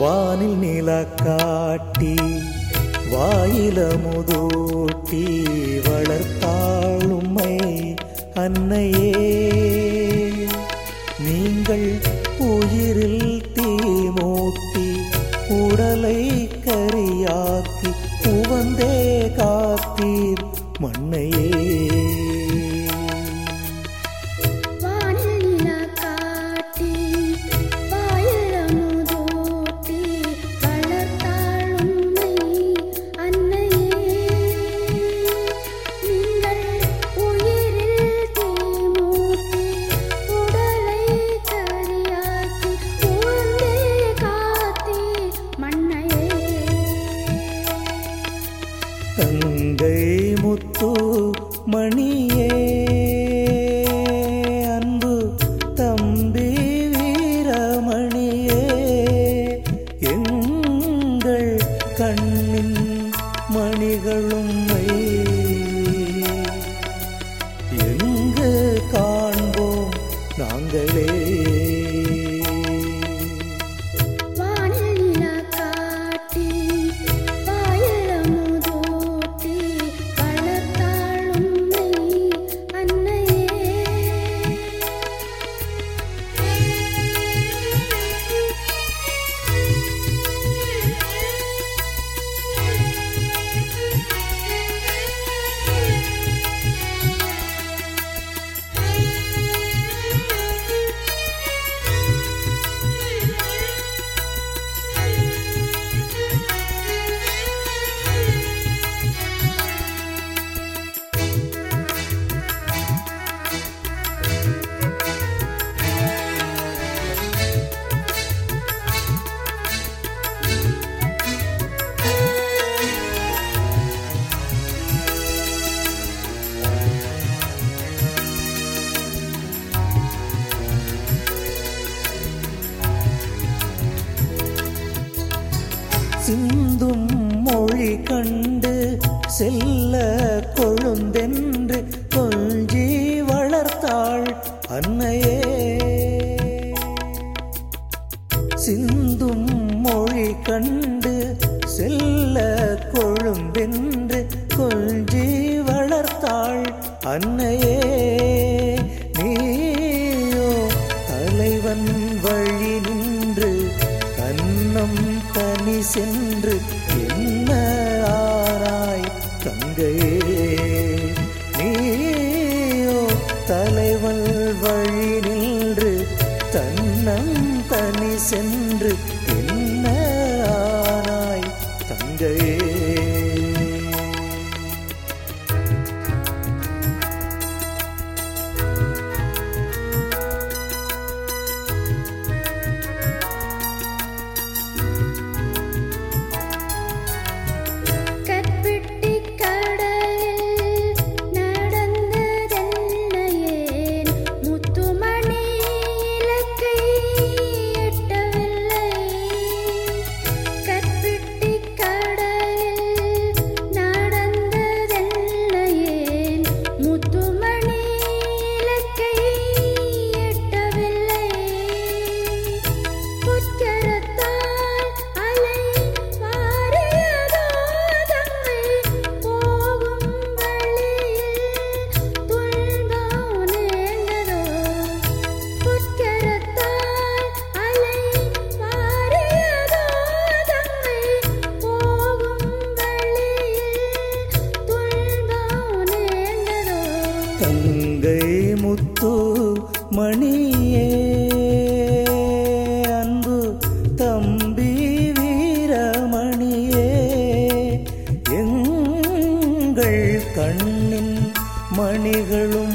வானில் நில காட்டி வாயில முதூட்டி வளர்த்தாளுமை அன்னையே. நீங்கள் உயிரில் தீ மூட்டி உடலை கரியாக்கி உவந்தே காத்தீர் அன்னையே. சிந்தும் மொழி கண்டு செல்ல கொழும்பென்று கொஞ்சி வளர்த்தாள் அன்னையே. நீயோ தலைவன் வழி நின்று தன்னம் தனி சென்று என்று என்ன ஆனாய் தங்கையே? தங்கை முத்து மணியே. அன்பு தம்பி வீரமணியே. எங்கள் கண்ணின் மணிகளும்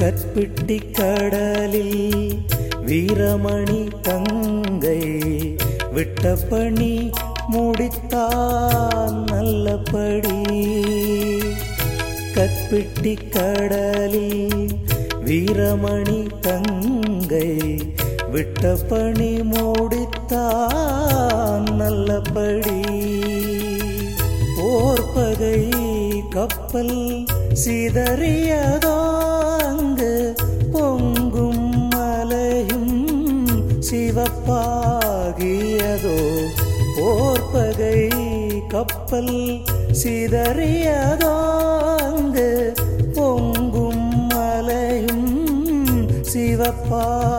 கற்பிட்டி கடலில் வீரமணி தங்கை விட்ட பணி முடித்தான் நல்லபடி. கற்பிட்டி கடலில் வீரமணி தங்கை விட்ட பணி முடித்தான் நல்லபடி. போர்பகை கப்பல் சிதறியதோ சிவப்பாகியதோ போர்பகை கப்பல் சிதறியதாங்கு பொங்கும் மலையும் சிவப்பாகியதோ.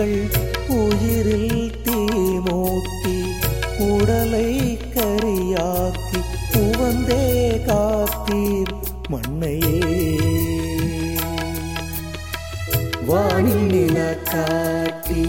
நீங்கள் உயிரில் தீமூட்டி உடலை கரியாக்கி புவந்தே காத்தீர் மண்ணையே. வானில் நில காட்டி